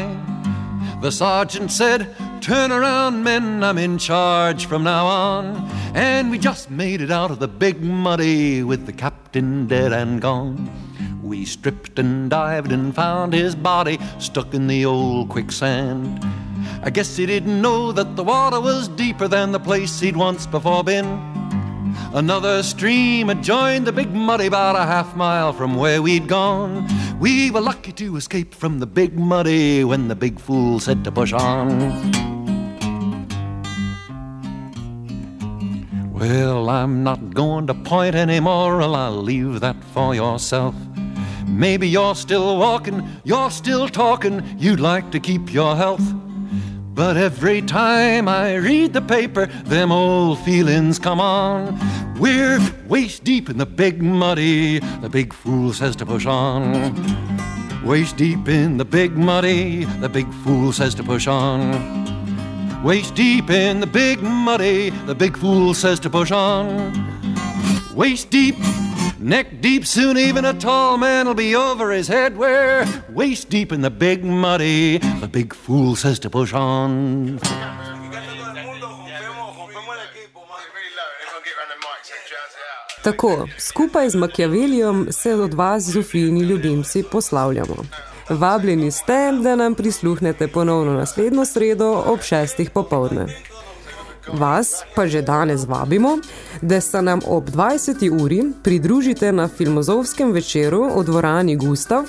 The sergeant said, Turn around, men, I'm in charge from now on. And we just made it out of the big muddy with the captain dead and gone. We stripped and dived and found his body stuck in the old quicksand. I guess he didn't know that the water was deeper than the place he'd once before been. Another stream had joined the big muddy about a half mile from where we'd gone. We were lucky to escape from the big muddy when the big fool said to push on. Well, I'm not going to point anymore, I'll leave that for yourself. Maybe you're still walking, you're still talking, you'd like to keep your health. But every time I read the paper, them old feelings come on. We're waist deep in the big muddy, the big fool says to push on. Waist deep in the big muddy, the big fool says to push on. Waist deep in the big muddy, the big fool says to push on. Waist deep Neck deep, soon even a tall man'll be over his head. We're waist deep in the big muddy. The big fool says to push on. Tako, skupaj z Machiavellijem se od vas, Zofijini ljubimci, poslavljamo. Vabljeni ste, da nam prisluhnete ponovno naslednjo sredo ob šestih popovdne. Vas pa že danes vabimo, da se nam ob 20. uri pridružite na filmozovskem večeru v dvorani Gustav,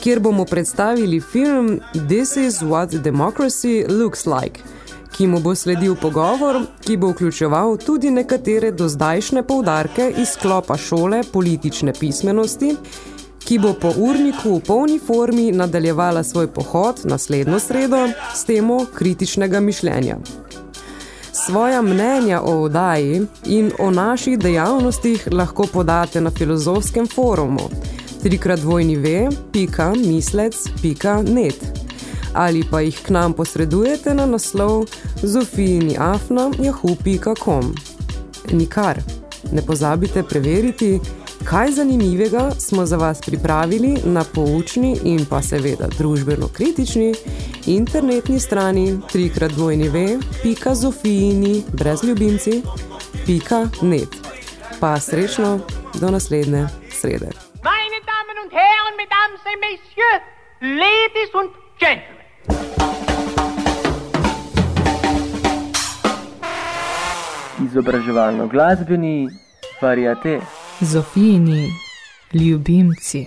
kjer bomo predstavili film This is what democracy looks like, ki mu bo sledil pogovor, ki bo vključeval tudi nekatere dozdajšnje poudarke iz sklopa šole politične pismenosti, ki bo po urniku v polni formi nadaljevala svoj pohod naslednjo sredo s temo kritičnega mišljenja. Svoja mnenja o oddaji in o naših dejavnostih lahko podate na filozofskem forumu trikratvojnive.mislec.net ali pa jih k nam posredujete na naslov zofijiniafna.jahu.com. Nikar, ne pozabite preveriti, kaj zanimivega smo za vas pripravili na poučni in pa seveda družbeno-kritični internetni strani trikratvojnive.zofijini brez ljubimci.net. Pa srečno do naslednje srede. Meine Damen und Herren, Mesdames et Messieurs, Ladies und Gentlemen. Izobraževalno-glasbeni variate. Zofijini ljubimci.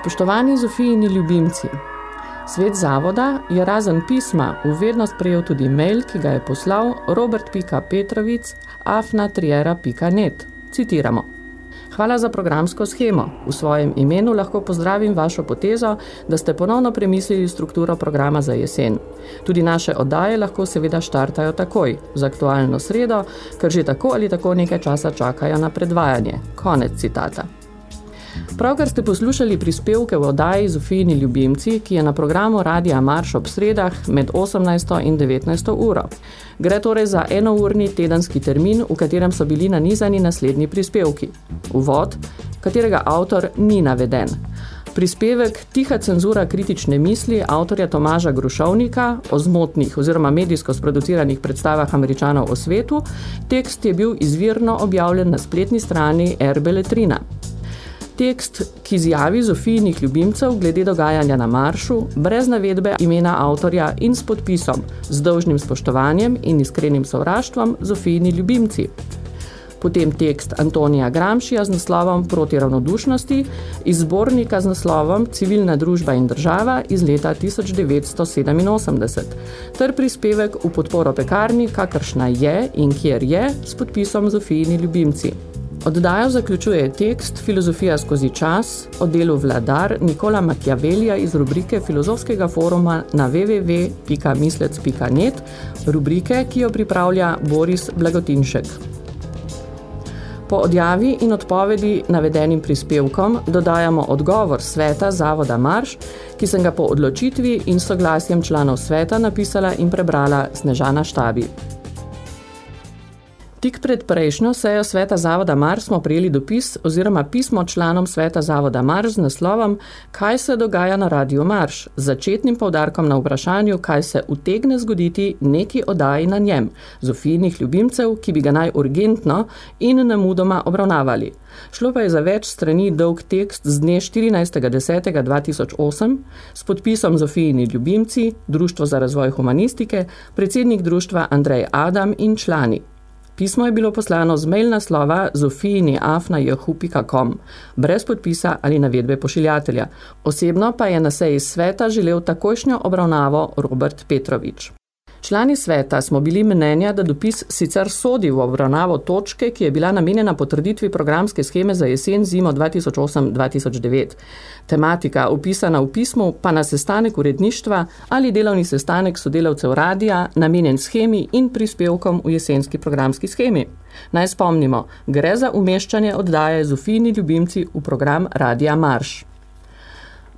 Spoštovani Zofijini ljubimci, svet zavoda je razen pisma v vednost prejel tudi mail, ki ga je poslal robert.petrovic afnatriera.net. Citiramo. Hvala za programsko schemo. V svojem imenu lahko pozdravim vašo potezo, da ste ponovno premislili strukturo programa za jesen. Tudi naše oddaje lahko seveda štartajo takoj, za aktualno sredo, ker že tako ali tako nekaj časa čakajo na predvajanje. Konec citata. Pravkar ste poslušali prispevke v oddaji Zofijini ljubimci, ki je na programu Radija Marš ob sredah med 18. in 19. uro. Gre torej za enourni tedenski termin, v katerem so bili nanizani naslednji prispevki. Uvod, katerega avtor ni naveden. Prispevek Tiha cenzura kritične misli avtorja Tomaža Grušovnika o zmotnih oziroma medijsko sproduciranih predstavah američanov o svetu, tekst je bil izvirno objavljen na spletni strani RB Letrina. Tekst, ki zjavi Zofijnih ljubimcev glede dogajanja na maršu, brez navedbe imena avtorja in s podpisom, z dolžnim spoštovanjem in iskrenim sovraštvom Zofijini ljubimci. Potem tekst Antonija Gramšija z naslovom Proti ravnodušnosti iz zbornika z naslovom Civilna družba in država iz leta 1987, ter prispevek v podporo pekarni, kakršna je in kjer je, s podpisom Zofijini ljubimci. Oddajo zaključuje tekst Filozofija skozi čas o delu vladar Nikola Machiavellija iz rubrike Filozofskega foruma na www.mislec.net, rubrike, ki jo pripravlja Boris Blagotinšek. Po odjavi in odpovedi navedenim prispevkom dodajamo odgovor sveta Zavoda Marš, ki sem ga po odločitvi in soglasjem članov sveta napisala in prebrala Snežana Štabi. Tik pred prejšnjo sejo Sveta Zavoda Mars smo prijeli dopis oziroma pismo članom Sveta Zavoda Mars z naslovom Kaj se dogaja na Radio Marš? Z začetnim povdarkom na vprašanju, kaj se utegne zgoditi neki oddaji na njem, Zofijnih ljubimcev, ki bi ga naj urgentno in nemudoma obravnavali. Šlo pa je za več strani dolg tekst z dne 14.10.2008 s podpisom Zofijini ljubimci, Društvo za razvoj humanistike, predsednik društva Andrej Adam in člani. Pismo je bilo poslano z mail naslova zofijini.afna.jahu.com, brez podpisa ali navedbe pošiljatelja. Osebno pa je na seji sveta želel takojšnjo obravnavo Robert Petrovič. Člani sveta smo bili mnenja, da dopis sicer sodi v obravnavo točke, ki je bila namenjena potrditvi programske scheme za jesen zimo 2008-2009. Tematika, opisana v pismu, pa na sestanek uredništva ali delovni sestanek sodelavcev radija, namenjen schemi in prispevkom v jesenski programski schemi. Naj spomnimo, gre za umeščanje oddaje Zofijni ljubimci v program Radija Marš.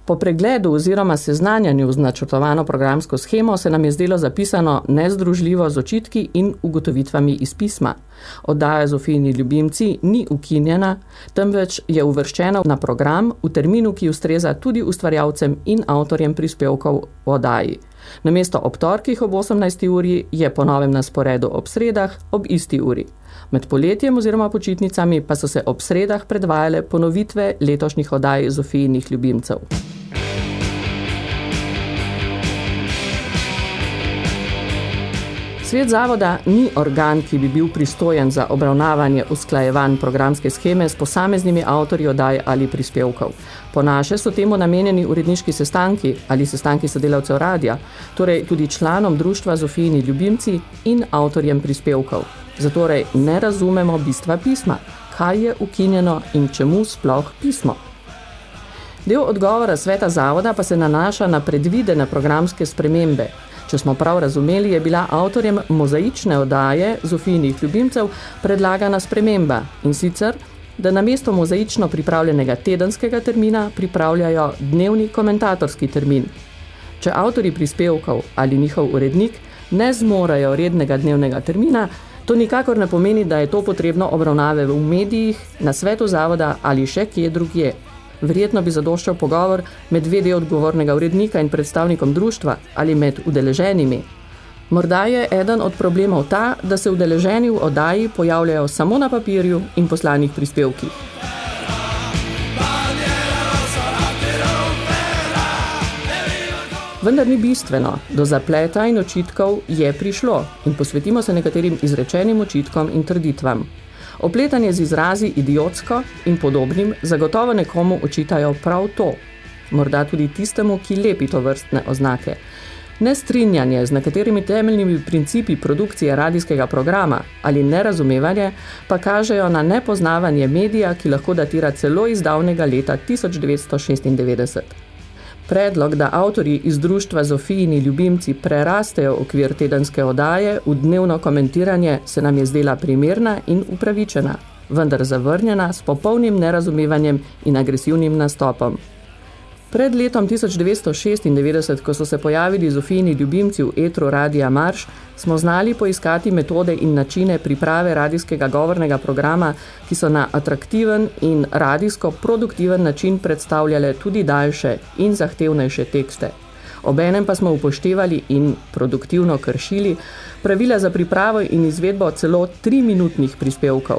Po pregledu oziroma seznanjanju z načrtovano programsko schemo se nam je zdelo zapisano nezdružljivo z očitki in ugotovitvami iz pisma. Oddaja Zofijni ljubimci ni ukinjena, temveč je uvrščena na program v terminu, ki ustreza tudi ustvarjalcem in avtorjem prispevkov v oddaji. Namesto ob torkih ob 18. uri je po novem na sporedu ob sredah ob isti uri. Med poletjem oziroma počitnicami pa so se ob sredah predvajale ponovitve letošnjih oddaj Zofijnih ljubimcev. Svet zavoda ni organ, ki bi bil pristojen za obravnavanje usklajevanj programske scheme s posameznimi avtorji odaj ali prispevkov. Po naše so temu namenjeni uredniški sestanki ali sestanki sodelavcev radija, torej tudi članom društva Zofijini ljubimci in avtorjem prispevkov. Zatorej ne razumemo bistva pisma, kaj je ukinjeno in čemu sploh pismo. Del odgovora sveta zavoda pa se nanaša na predvidene programske spremembe, Če smo prav razumeli, je bila avtorjem mozaične odaje Zofijnih ljubimcev predlagana sprememba in sicer, da namesto mozaično pripravljenega tedenskega termina pripravljajo dnevni komentatorski termin. Če avtori prispevkov ali njihov urednik ne zmorajo rednega dnevnega termina, to nikakor ne pomeni, da je to potrebno obravnave v medijih, na svetu zavoda ali še kje drugje. Verjetno bi zadoščal pogovor med vede odgovornega urednika in predstavnikom društva ali med udeleženimi. Morda je eden od problemov ta, da se udeleženi v oddaji pojavljajo samo na papirju in poslanih prispevkih. Vendar ni bistveno, do zapleta in očitkov je prišlo in posvetimo se nekaterim izrečenim očitkom in trditvam. Opletanje z izrazi idiotsko in podobnim zagotovo nekomu očitajo prav to, morda tudi tistemu, ki lepi to vrstne oznake. Nestrinjanje z nekaterimi temeljnimi principi produkcije radijskega programa ali nerazumevanje pa kažejo na nepoznavanje medija, ki lahko datira celo iz davnega leta 1996. Predlog, da avtori iz društva Zofijini ljubimci prerastejo okvir tedenske odaje v dnevno komentiranje, se nam je zdela primerna in upravičena, vendar zavrnjena s popolnim nerazumevanjem in agresivnim nastopom. Pred letom 1996, ko so se pojavili Zofijini ljubimci v etru Radija Marš, smo znali poiskati metode in načine priprave radijskega govornega programa, ki so na atraktiven in radijsko produktiven način predstavljale tudi daljše in zahtevnejše tekste. Obenem pa smo upoštevali in produktivno kršili pravila za pripravo in izvedbo celo tri-minutnih prispevkov.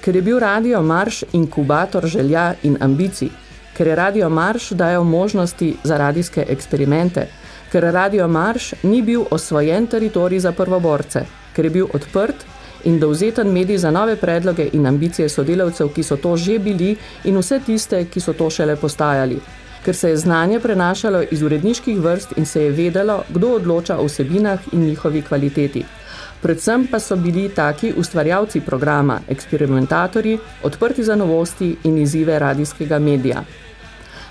Ker je bil Radio Marš inkubator želja in ambicij, ker je Radio Marš dajal možnosti za radijske eksperimente, ker Radio Marš ni bil osvojen teritorij za prvoborce, ker je bil odprt in dovzeten medij za nove predloge in ambicije sodelavcev, ki so to že bili in vse tiste, ki so to šele postajali, ker se je znanje prenašalo iz uredniških vrst in se je vedelo, kdo odloča o vsebinah in njihovi kvaliteti. Predvsem pa so bili taki ustvarjalci programa, eksperimentatorji, odprti za novosti in izzive radijskega medija.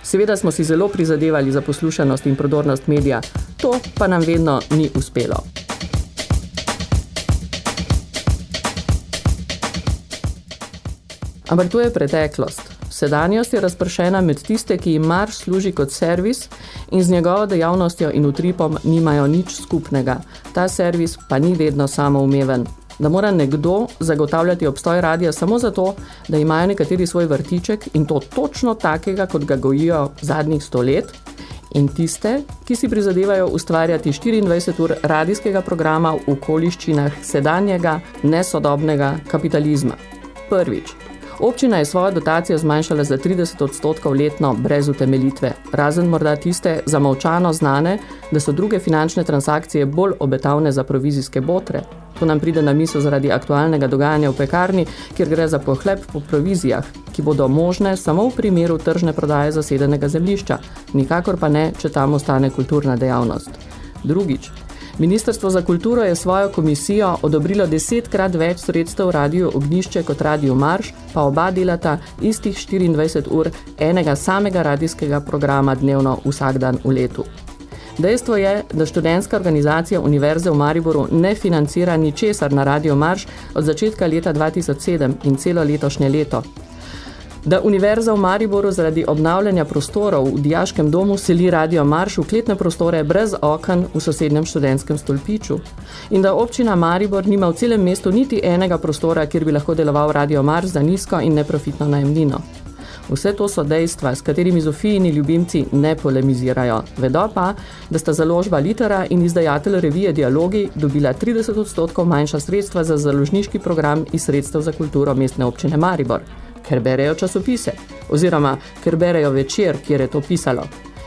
Seveda smo si zelo prizadevali za poslušanost in prodornost medija, to pa nam vedno ni uspelo. Ampak to je preteklost. Sedanjost je razpršena med tiste, ki jim Mars služi kot servis in z njegovo dejavnostjo in utripom nimajo nič skupnega. Ta servis pa ni vedno samoumeven da mora nekdo zagotavljati obstoj radija samo zato, da imajo nekateri svoj vrtiček in to točno takega, kot ga gojijo zadnjih sto let, in tiste, ki si prizadevajo ustvarjati 24 ur radijskega programa v okoliščinah sedanjega, nesodobnega kapitalizma. Prvič, Občina je svojo dotacijo zmanjšala za 30 odstotkov letno brez utemelitve, razen morda tiste zamolčano znane, da so druge finančne transakcije bolj obetavne za provizijske botre. To nam pride na misel zaradi aktualnega dogajanja v pekarni, kjer gre za pohlep po provizijah, ki bodo možne samo v primeru tržne prodaje zasedenega zemljišča, nikakor pa ne, če tam ostane kulturna dejavnost. Drugič, Ministrstvo za kulturo je svojo komisijo odobrilo desetkrat več sredstev Radio Ognišče kot Radio Marš, pa oba delata istih 24 ur enega samega radijskega programa dnevno vsak dan v letu. Dejstvo je, da študentska organizacija Univerze v Mariboru ne financira ničesar na Radio Marš od začetka leta 2007 in celo letošnje leto, da Univerza v Mariboru zaradi obnavljanja prostorov v dijaškem domu seli Radio Marš v kletne prostore brez oken v sosednjem študentskem stolpiču in da občina Maribor nima v celem mestu niti enega prostora, kjer bi lahko deloval Radio Marš za nizko in neprofitno najemnino. Vse to so dejstva, s katerimi Zofijini ljubimci ne polemizirajo. Vedo pa, da sta založba Litera in izdajatelj revije Dialogi dobila 30 odstotkov manjša sredstva za založniški program iz sredstev za kulturo mestne občine Maribor ker berejo časopise, oziroma ker berejo večer, kjer je to pisalo.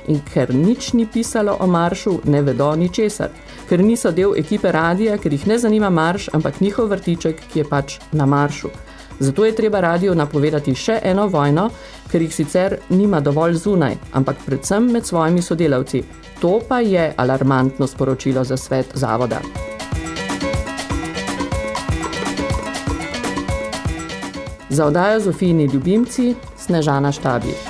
In ker nič ni pisalo o maršu, ne vedo ničesar. ker niso del ekipe radija, ker jih ne zanima marš, ampak njihov vrtiček, ki je pač na maršu. Zato je treba radio napovedati še eno vojno, ker jih sicer nima dovolj zunaj, ampak predvsem med svojimi sodelavci. To pa je alarmantno sporočilo za svet zavoda. Za oddajo Zofijni ljubimci Snežana Štabi.